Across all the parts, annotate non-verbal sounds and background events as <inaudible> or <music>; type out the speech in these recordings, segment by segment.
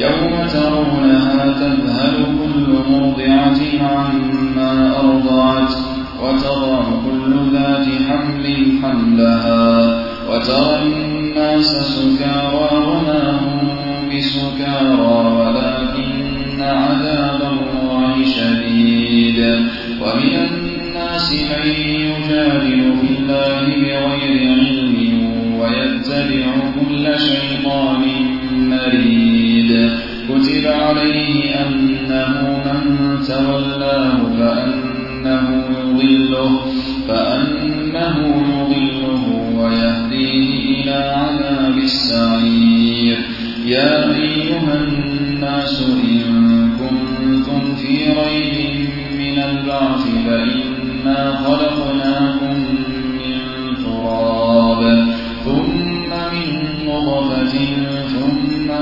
يوم ترونها تذهل كل مرضعة عما أرضعت وتضع كل ذات حمل حملها وترى الناس سكارى وما هم بسكارى ولكن عذاب الله شديد. ومن الناس من يجادل في الله بغير علم ويتبع كل شيطان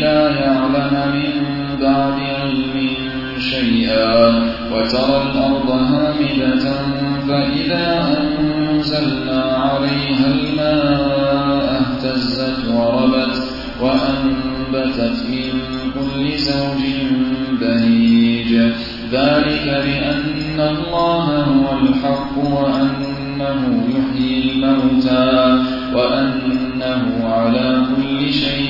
لا يعلم من بعد علم شيئا وترى الأرض هامدة فإذا أنزلنا عليها الماء اهتزت وربت وأنبتت من كل زوج بهيج. ذلك بأن الله هو الحق وأنه يحيي الموتى وأنه على كل شيء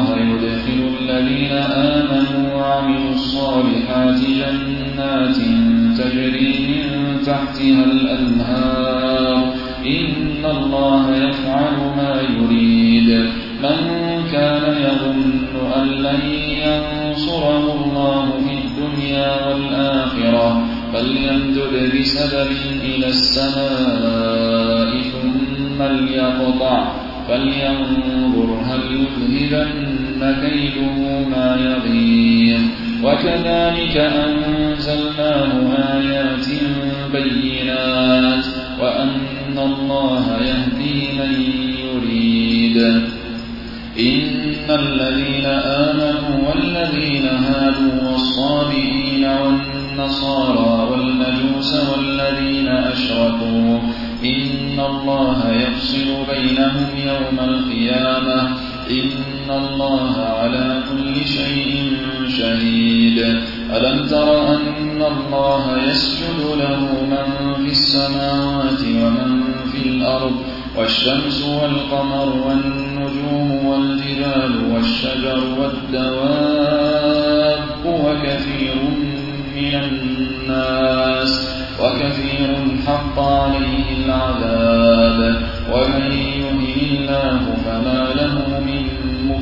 تحتها الأنهار. إن الله يفعل ما يريد. من كان يظن أن لن ينصره الله في الدنيا والآخرة فليمدد بسبب إلى السماء ثم ليقطع. فلينظر هل يذهبن كيده ما يغيظ وكذلك أنزلناه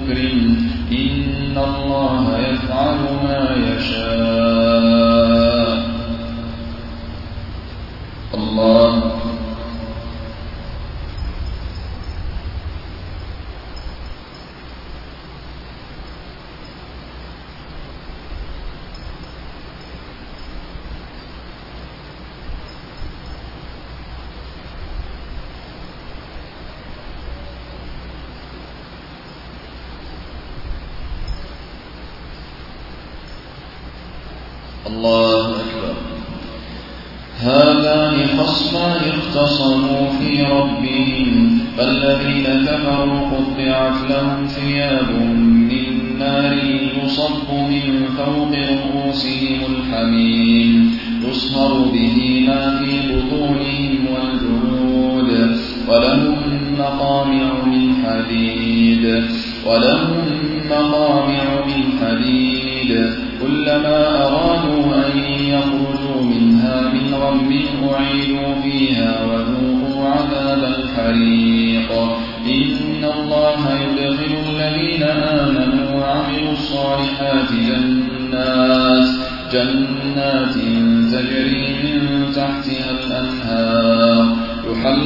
مكرم إن الله يفعل ما يشاء. الذين كفروا قطعت لهم ثياب من نار يصب من فوق رؤوسهم الحميم يصهر به ما في بطونهم والجنود ولهم مقامع من حديد ولهم مقامع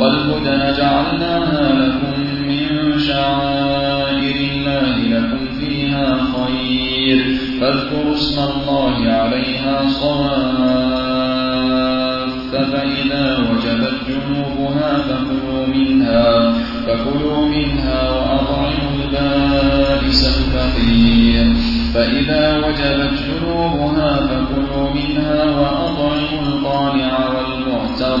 والهدى جعلناها لكم من شعائر الله لكم فيها خير. فاذكروا اسم الله عليها صواف فإذا وجبت جنوبها فكلوا منها فكلوا منها وأطعموا البائس الفقير. فإذا وجبت جنوبها فكلوا منها وأطعموا القانع والمعتر.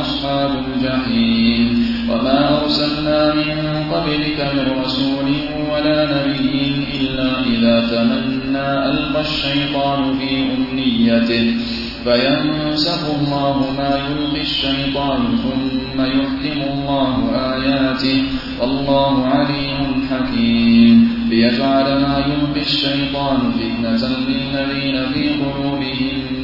أصحاب الجحيم. وما أرسلنا من قبلك من رسول ولا نبي إلا إذا تمنى ألقى الشيطان في أمنيته. فينسخ الله ما يلقي الشيطان ثم يحكم الله آياته. والله عليم حكيم. ليجعل ما يلقي الشيطان فتنة للذين في قلوبهم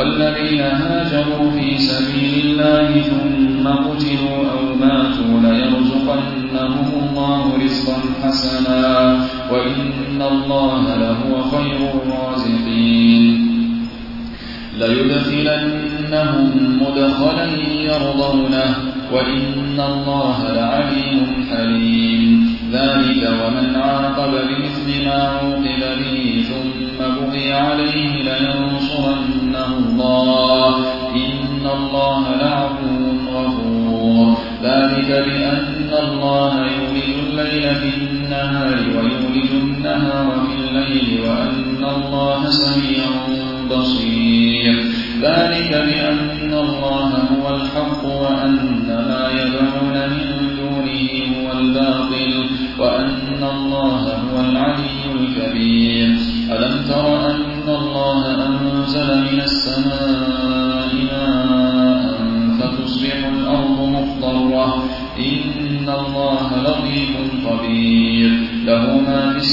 والذين هاجروا في سبيل الله ثم قتلوا أو ماتوا ليرزقنهم الله رزقا حسنا وإن الله لهو خير الرازقين. ليدخلنهم مدخلا يرضونه وإن الله لعليم حليم. ذلك ومن عاقب بمثل ما عوقب به ثم عليه لينصرنه الله. إن الله لعفو غفور. ذلك بأن الله يولج الليل في النهار ويولج النهار في الليل وأن الله سميع بصير. ذلك بأن الله هو الحق وأن ما يدعون من دونه هو الباطل.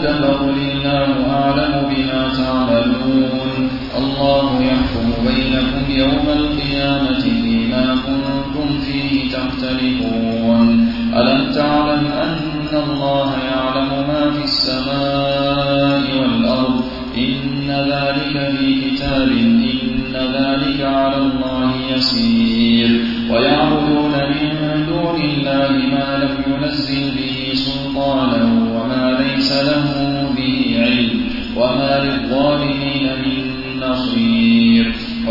جادلوك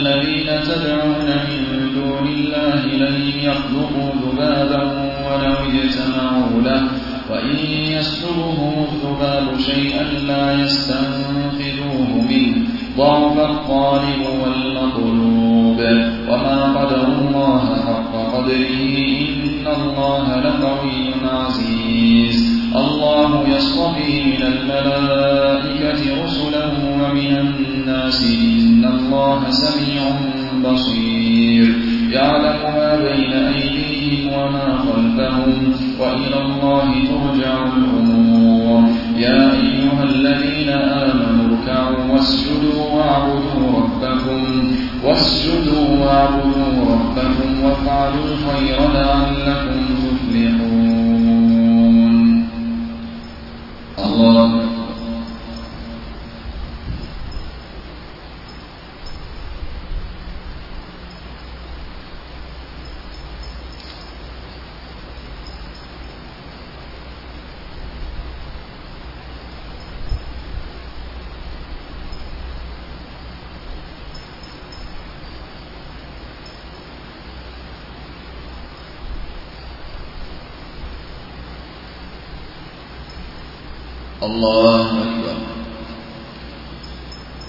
الذين تدعون من دون الله لن يخلقوا ذبابا ولو اجتمعوا له. وإن يسلبهم الذباب شيئا لا يستنقذوه منه. ضعف الطالب والمطلوب. وما قدر الله حق قدره. إن الله لقوي عزيز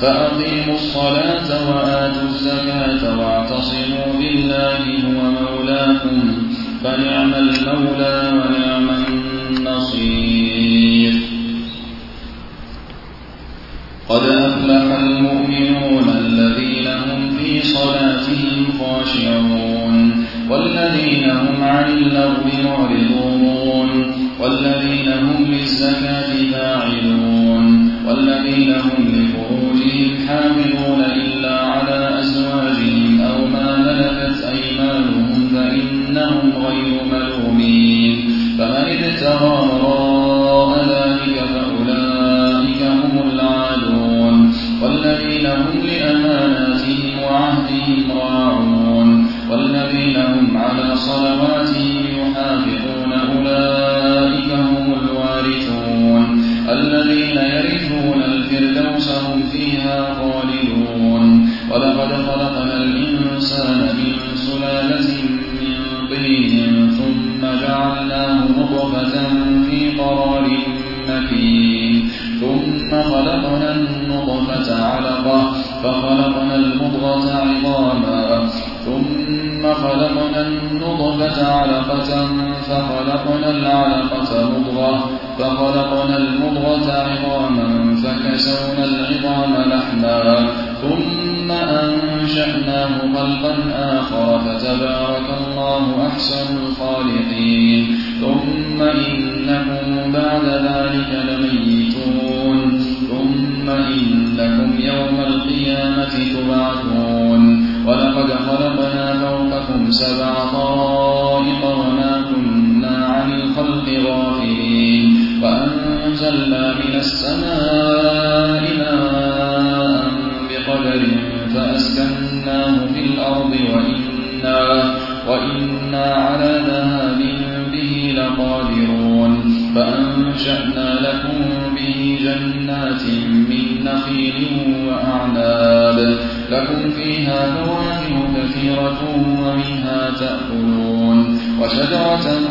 فأقيموا الصلاة وآتوا الزكاة واعتصموا بالله هو مولاكم فنعم المولى ونعم النصير. قد أفلح المؤمنون الذين هم في صلاتهم خاشعون والذين هم عن اللغو معرضون والذين هم للزكاة فاعلون والذين هم خلقا آخر فتبارك الله أحسن الخالقين. ثم إنكم بعد ذلك لمن شجرة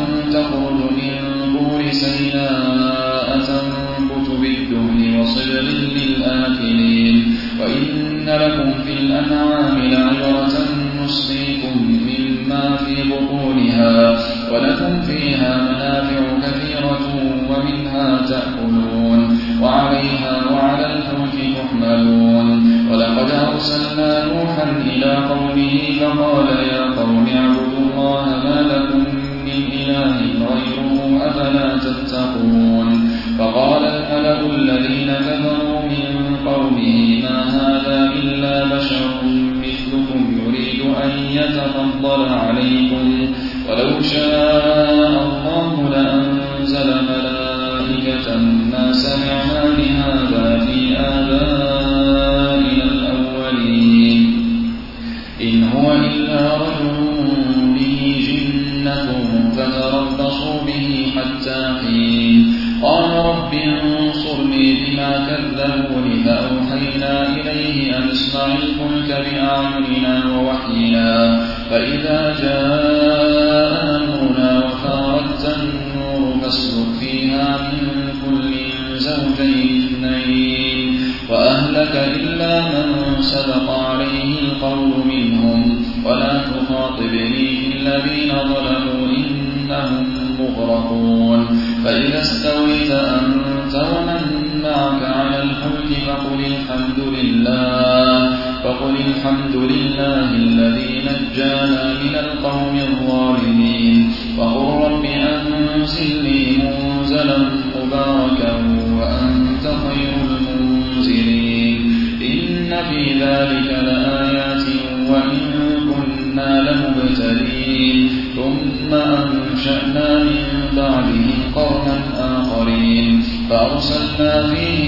بأمرنا ووحينا فإذا جاء ما فيه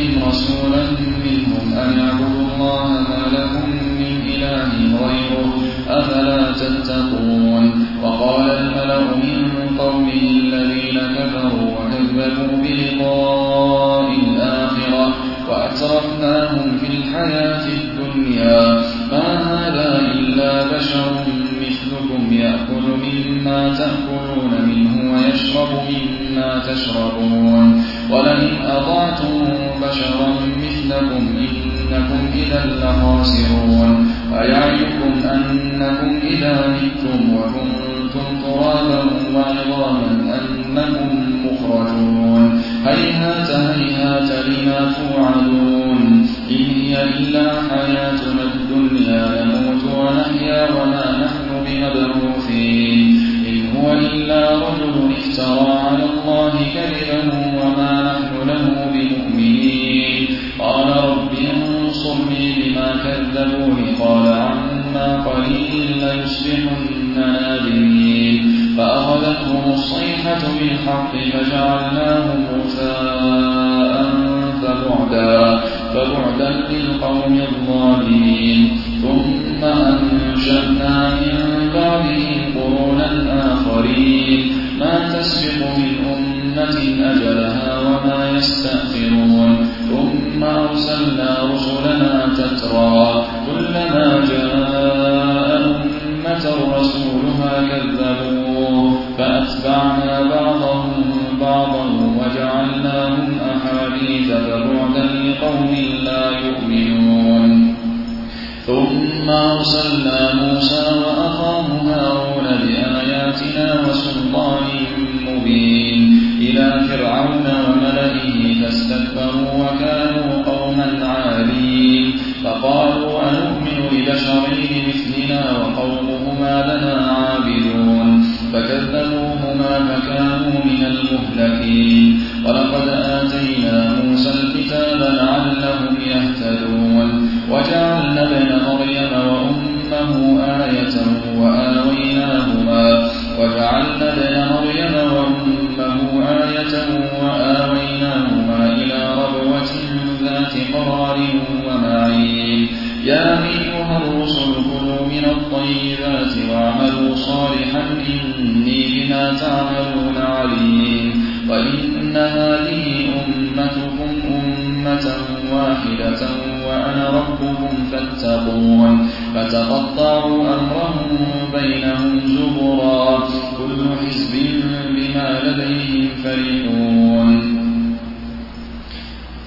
ليصبحن نادمين فأخذتهم الصيحة بالحق فجعلناهم غثاء فبعدا فبعدا للقوم الظالمين. ثم أنشأنا من بعدهم قرونا آخرين. ما تسبق من أمة أجلها وما يستأخرون. ثم أرسلنا رسلنا تترى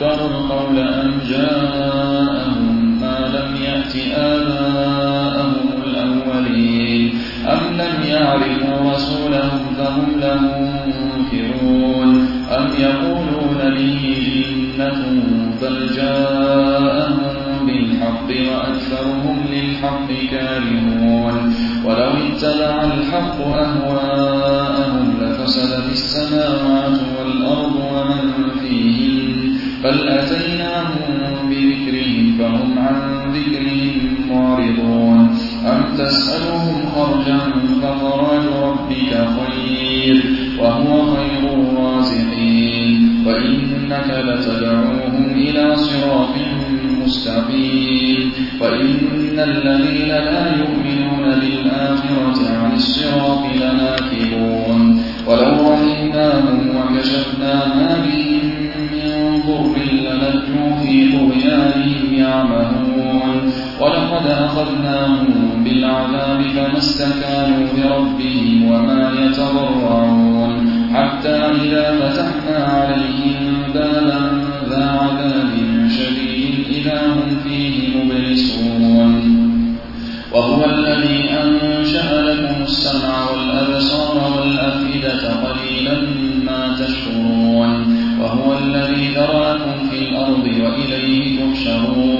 استكبروا القول أم جاءهم ما لم يأت آباءهم الأولين. أم لم يعرفوا رسولهم فهم له منكرون. أم يقولون به جنة بل جاءهم بالحق وأكثرهم للحق كارهون. ولو اتبع الحق أهواءهم لفسدت السماوات والأرض بل أتيناهم بذكرهم فهم عن ذكرهم معرضون أم تسألهم خرجا فخرج ربك خير وهو خير الرازقين وإنك لتدعوهم إلى صراط مستقيم وإن الذين لا يؤمنون بالآخرة عن الصراط لناكبون ولو رحمناهم وكشفنا ما بهم للجوا في طغيانهم يعمهون. ولقد أخذناهم بالعذاب فما استكانوا بربهم وما يتضرعون. حتى إذا فتحنا عليهم بابا ذا عذاب شديد إذا هم فيه مبلسون. وهو الذي أنشأ لكم السمع والأبصار والأفئدة قليلا ما تشكرون. وهو الذي ذراكم الأرض وإليه تحشرون.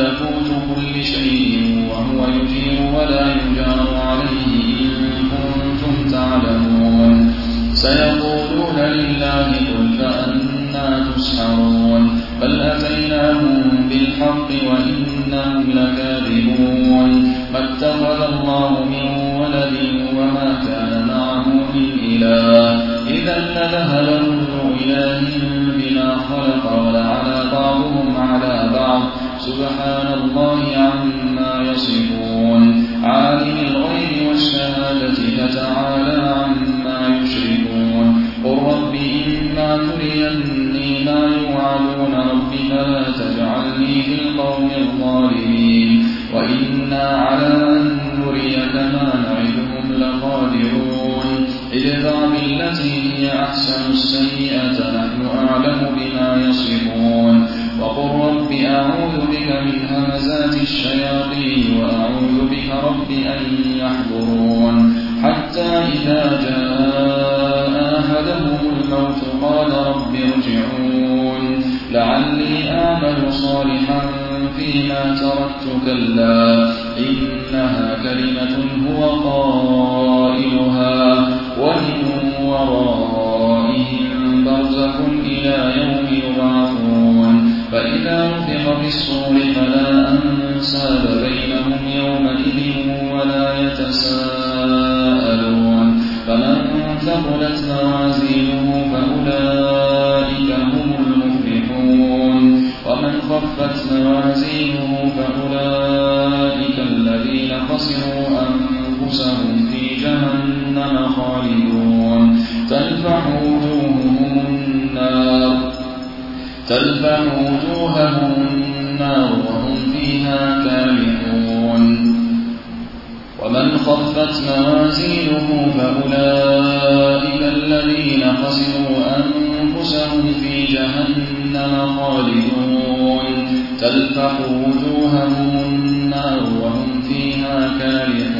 ملكوت كل شيء وهو يجير ولا يجار عليه إن كنتم تعلمون. سيقولون لله قل فأنا تسحرون. بل أتيناهم بالحق وإنهم لكاذبون. ما اتخذ الله من ولد وما كان معه من إله. إذا لذهب كل إله بما خلق ولعلى بعضهم سبحان الله عما خالدون تلفح وجوههم النار. تلفح وجوههم النار وهم فيها كالحون ومن خفت موازينه فأولئك الذين خسروا أنفسهم في جهنم خالدون. تلفح وجوههم النار وهم فيها كالحون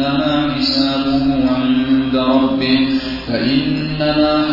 إنما حسابه عند ربه فإنما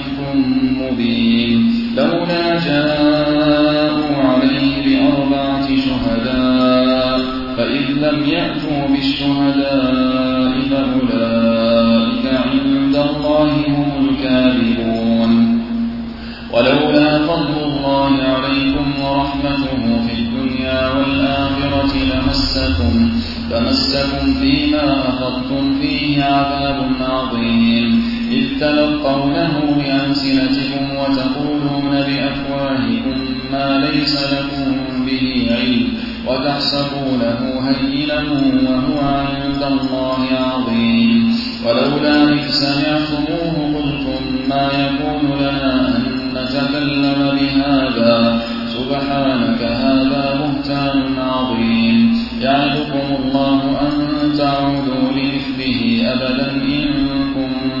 مبين لولا جاءوا عليه بأربعة شهداء فإذ لم يأتوا بالشهداء فأولئك عند الله هم الكاذبون. ولولا فضل الله عليكم ورحمته في الدنيا والآخرة لمسكم فمسكم فيما أخذتم فيه عذاب عظيم. إذ تلقونه بألسنتكم وتقولون بأفواهكم ما ليس لكم به علم وتحسبونه هينا وهو عند الله عظيم. ولولا إذ سمعتموه قلتم ما يكون لنا أن نتكلم بهذا؟ سبحانك هذا بهتان عظيم. يعدكم الله أن تعودوا لمثله أبدا إن كنتم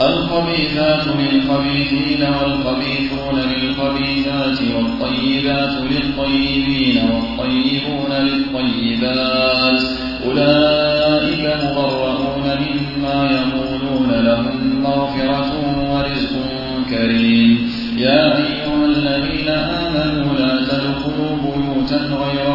الخبيثات للخبيثين والخبيثون للخبيثات والطيبات للطيبين والطيبون للطيبات. أولئك مبرؤون مما يقولون لهم مغفرة ورزق كريم. يا أيها الذين آمنوا لا تدخلوا بيوتا غير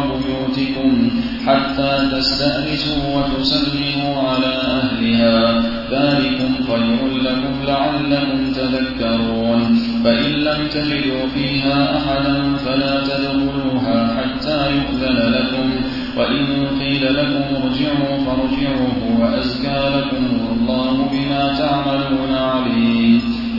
بيوتكم حتى تستأنسوا وتسلموا على أهلها. ذلكم خير لكم لعلكم تذكرون. فإن لم تجدوا فيها أحدا فلا تدخلوها حتى يؤذن لكم. وإن قيل لكم ارجعوا فارجعوا هو أزكى لكم والله بما تعملون عليم.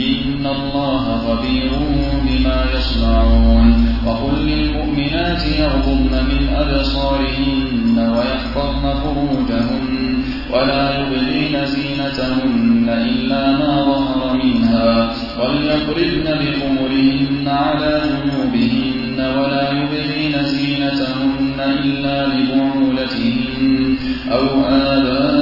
إن الله خبير بما يصنعون وقل للمؤمنات يغضن من أبصارهن ويحفظن فروجهن ولا يبدين زينتهن إلا ما ظهر منها وليضربن بخمرهن على جنوبهن ولا يبدين زينتهن إلا لبعولتهن أو آبائهن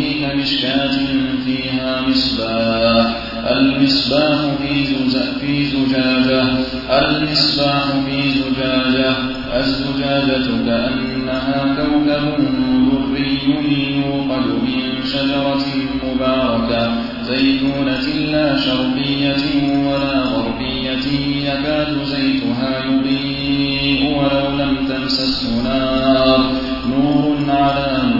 نوره كمشكاة فيها مصباح. المصباح في زجاجة. المصباح في زجاجة. الزجاجة كأنها كوكب دري يوقد من شجرة مباركة. زيتونة لا شرقية ولا غربية. يكاد زيتها يضيء ولو لم تمسسه نار. نور على نور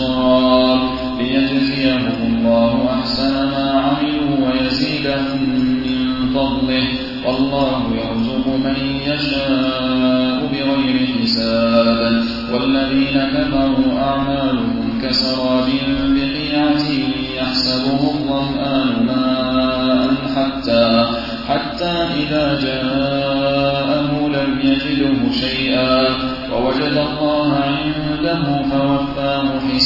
والأبصار ليجزيهم الله أحسن ما عملوا ويزيدهم من فضله. والله يرزق من يشاء بغير حساب. والذين كفروا أعمالهم كسراب بقيعة يحسبه الظمآن ماء حتى حتى إذا جاءه لم يجده شيئا. ووجد الله عنده فوفاه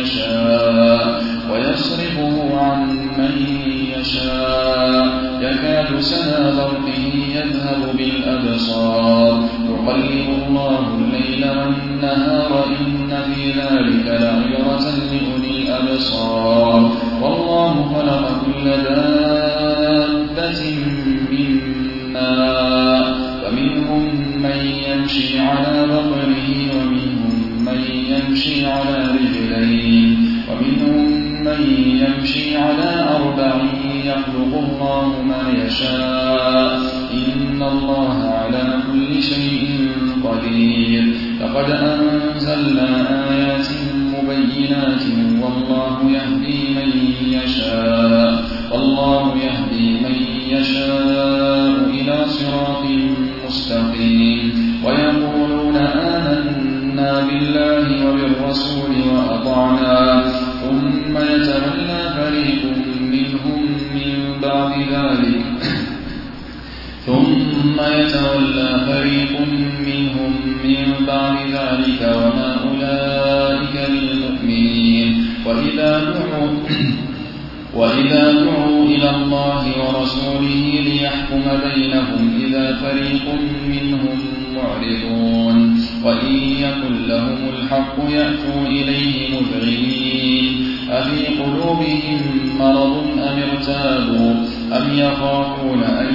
يشاء ويصرفه عن من يشاء. يكاد سنا برقه يذهب بالأبصار. يقلب من بعد ذلك وما أولئك بالمؤمنين. وإذا دعوا <coughs> وإذا دعوا إلى الله ورسوله ليحكم بينهم إذا فريق منهم معرضون. وإن يكن لهم الحق يأتوا إليه مذعنين. أفي قلوبهم مرض أم ارتابوا؟ أم يخافون أن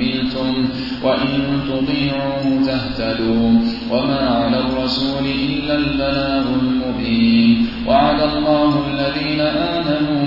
حملتم وإن تطيعوا تهتدوا وما على الرسول إلا البلاغ المبين وعلى الله الذين آمنوا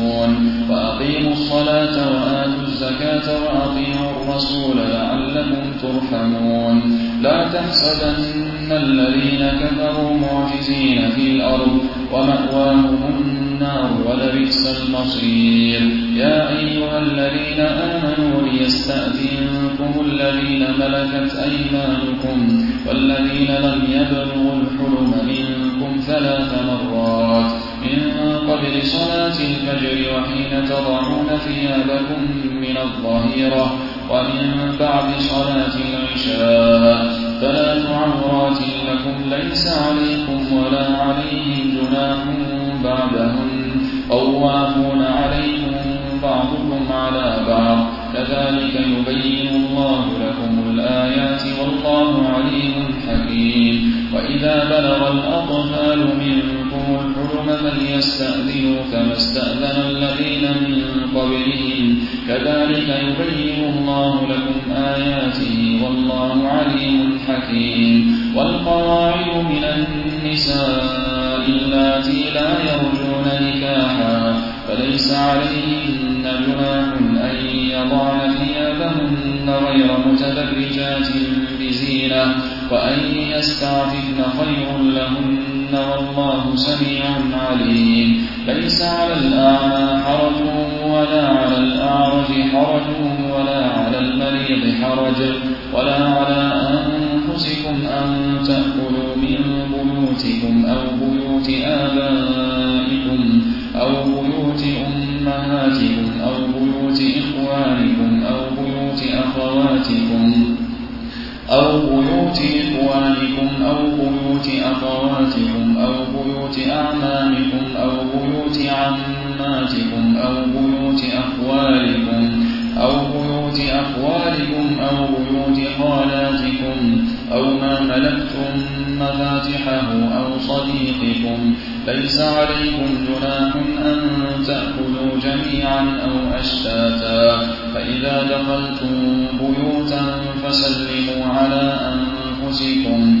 ترحمون. لا تحسبن الذين كفروا معجزين في الأرض ومأواهم النار ولبئس المصير. يا أيها الذين آمنوا ليستأذنكم الذين ملكت أيمانكم والذين لم يبلغوا الحلم منكم ثلاث مرات. من قبل صلاة الفجر وحين تضعون ثيابكم من الظهيرة ومن بعد صلاة العشاء ثلاث عورات لكم ليس عليكم ولا عليهم جناح بعدهن طوافون عليكم بعضكم على بعض. كذلك يبين الله لكم الآيات والله عليم حكيم. وإذا بلغ الأطفال منكم الحلم فليستأذنوا كما استأذن الذين من قبلهم. كذلك يبين الله لكم آياته والله عليم حكيم. والقواعد من النساء اللاتي لا يرجون نكاحا فليس عليهن جناح أن يضعن ثيابهن غير متبرجات بزينة وأن يستعففن خير لهن والله سميع عليم. ليس على الأعمى حرج ولا على الأعرج حرج ولا على المريض حرج ولا على أنفسكم أن تأكلوا من بيوتكم أو بيوت آبائكم أو بيوت أمهاتكم أو بيوت إخوانكم أو بيوت أخواتكم أو بيوت إخوانكم أو بيوت أخواتكم أو بيوت أعمامكم أو بيوت عماتكم أو بيوت أخوالكم أو بيوت أخوالكم أو بيوت خالاتكم أو ما ملكتم مفاتحه أو صديقكم ليس عليكم جناح أن تأكلوا جميعا أو أشتاتا فإذا دخلتم بيوتا فسلموا على أنفسكم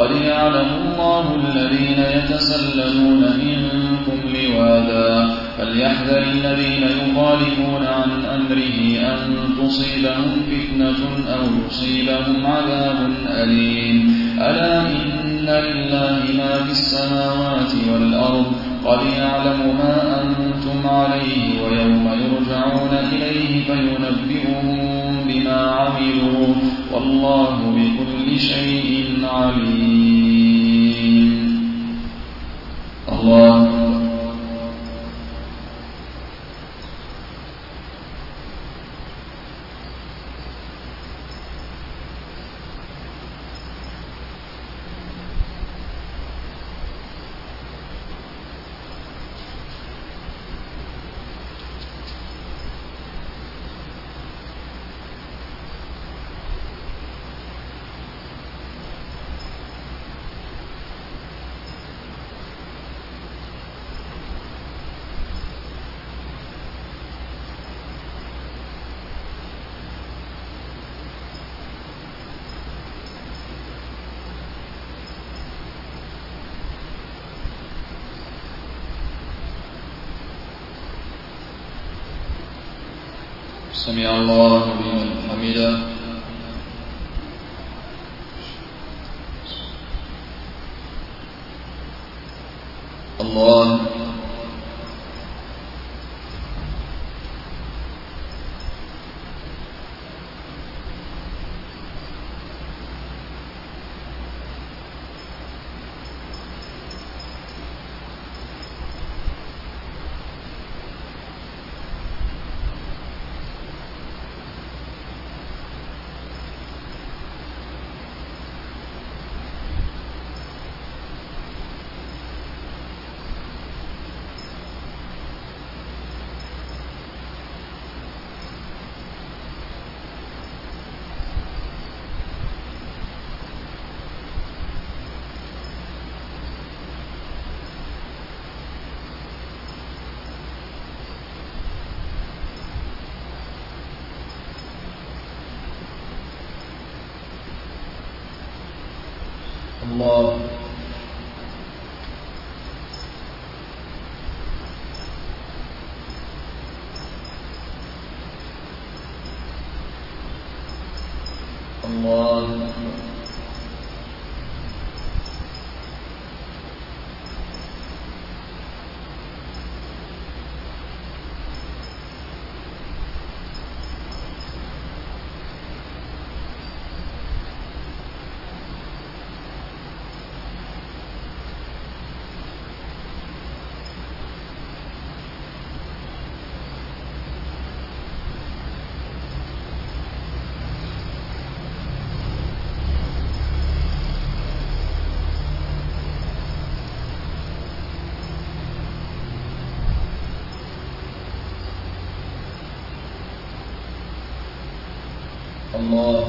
قد يعلم الله الذين يتسللون منكم لواذا. فليحذر الذين يخالفون عن أمره أن تصيبهم فتنة أو يصيبهم عذاب أليم. ألا إن لله ما في السماوات والأرض. قد يعلم ما أنتم عليه ويوم يرجعون إليه فينبئهم بما عملوا والله بكل شيء عليم الله سمع الله لمن حمده الله أكبر الله